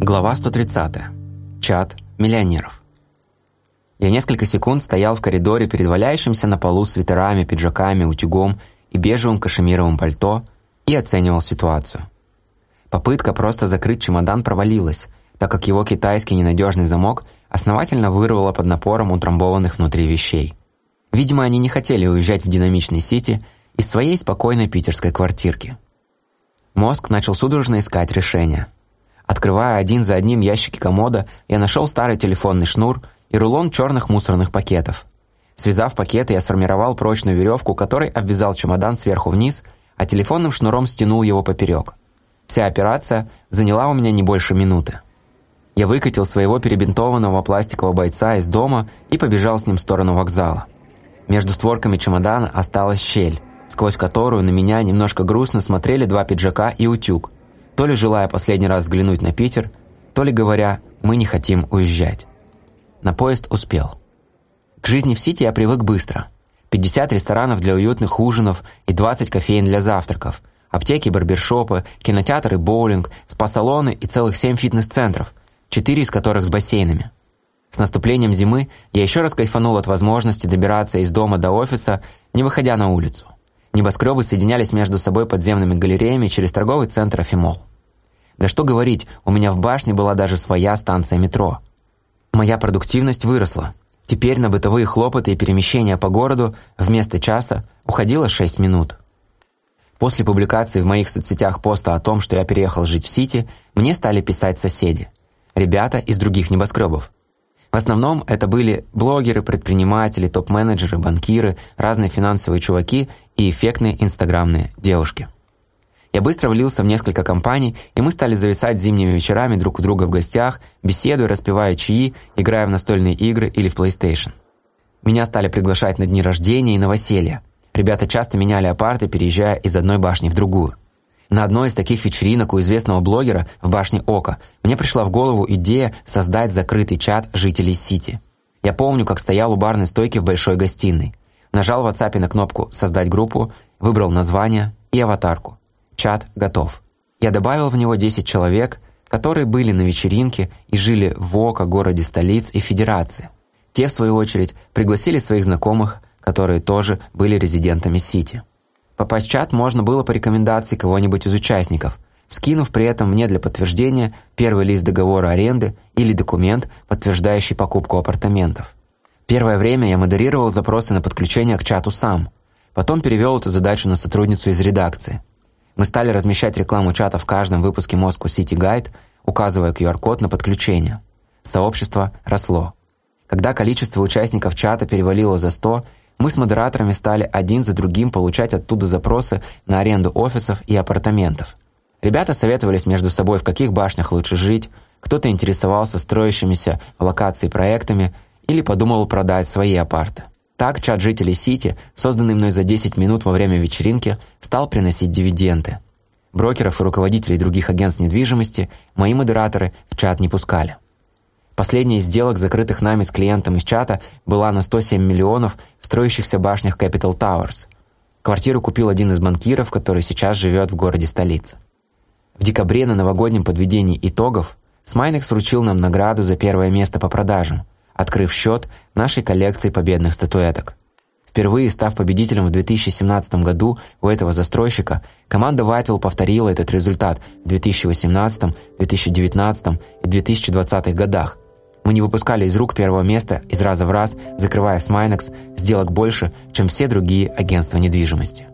Глава 130. Чат миллионеров. Я несколько секунд стоял в коридоре перед валяющимся на полу свитерами, пиджаками, утюгом и бежевым кашемировым пальто и оценивал ситуацию. Попытка просто закрыть чемодан провалилась, так как его китайский ненадежный замок основательно вырвало под напором утрамбованных внутри вещей. Видимо, они не хотели уезжать в динамичной Сити из своей спокойной питерской квартирки. Мозг начал судорожно искать решение. Открывая один за одним ящики комода, я нашел старый телефонный шнур и рулон черных мусорных пакетов. Связав пакеты, я сформировал прочную веревку, которой обвязал чемодан сверху вниз, а телефонным шнуром стянул его поперек. Вся операция заняла у меня не больше минуты. Я выкатил своего перебинтованного пластикового бойца из дома и побежал с ним в сторону вокзала. Между створками чемодана осталась щель, сквозь которую на меня немножко грустно смотрели два пиджака и утюг, то ли желая последний раз взглянуть на Питер, то ли говоря «мы не хотим уезжать». На поезд успел. К жизни в Сити я привык быстро. 50 ресторанов для уютных ужинов и 20 кофеин для завтраков, аптеки, барбершопы, кинотеатры, боулинг, спа-салоны и целых 7 фитнес-центров, 4 из которых с бассейнами – с наступлением зимы я еще раз кайфанул от возможности добираться из дома до офиса, не выходя на улицу. Небоскребы соединялись между собой подземными галереями через торговый центр «Афимол». Да что говорить, у меня в башне была даже своя станция метро. Моя продуктивность выросла. Теперь на бытовые хлопоты и перемещения по городу вместо часа уходило 6 минут. После публикации в моих соцсетях поста о том, что я переехал жить в Сити, мне стали писать соседи. Ребята из других небоскребов. В основном это были блогеры, предприниматели, топ-менеджеры, банкиры, разные финансовые чуваки и эффектные инстаграмные девушки. Я быстро влился в несколько компаний, и мы стали зависать зимними вечерами друг у друга в гостях, беседуя, распевая чаи, играя в настольные игры или в PlayStation. Меня стали приглашать на дни рождения и новоселья. Ребята часто меняли апарты, переезжая из одной башни в другую. На одной из таких вечеринок у известного блогера в башне Ока мне пришла в голову идея создать закрытый чат жителей Сити. Я помню, как стоял у барной стойки в большой гостиной. Нажал в WhatsApp на кнопку «Создать группу», выбрал название и аватарку. Чат готов. Я добавил в него 10 человек, которые были на вечеринке и жили в Ока, городе столиц и федерации. Те, в свою очередь, пригласили своих знакомых, которые тоже были резидентами Сити. Попасть в чат можно было по рекомендации кого-нибудь из участников, скинув при этом мне для подтверждения первый лист договора аренды или документ, подтверждающий покупку апартаментов. Первое время я модерировал запросы на подключение к чату сам. Потом перевел эту задачу на сотрудницу из редакции. Мы стали размещать рекламу чата в каждом выпуске Moscow City Guide, указывая QR-код на подключение. Сообщество росло. Когда количество участников чата перевалило за 100, мы с модераторами стали один за другим получать оттуда запросы на аренду офисов и апартаментов. Ребята советовались между собой, в каких башнях лучше жить, кто-то интересовался строящимися в локации проектами или подумал продать свои апарты. Так чат жителей Сити, созданный мной за 10 минут во время вечеринки, стал приносить дивиденды. Брокеров и руководителей других агентств недвижимости мои модераторы в чат не пускали. Последняя из сделок, закрытых нами с клиентом из чата, была на 107 миллионов в строящихся башнях Capital Towers. Квартиру купил один из банкиров, который сейчас живет в городе-столице. В декабре на новогоднем подведении итогов Смайнекс вручил нам награду за первое место по продажам, открыв счет нашей коллекции победных статуэток. Впервые став победителем в 2017 году у этого застройщика, команда Whitewell повторила этот результат в 2018, 2019 и 2020 годах, мы не выпускали из рук первого места из раза в раз, закрывая с сделок больше, чем все другие агентства недвижимости.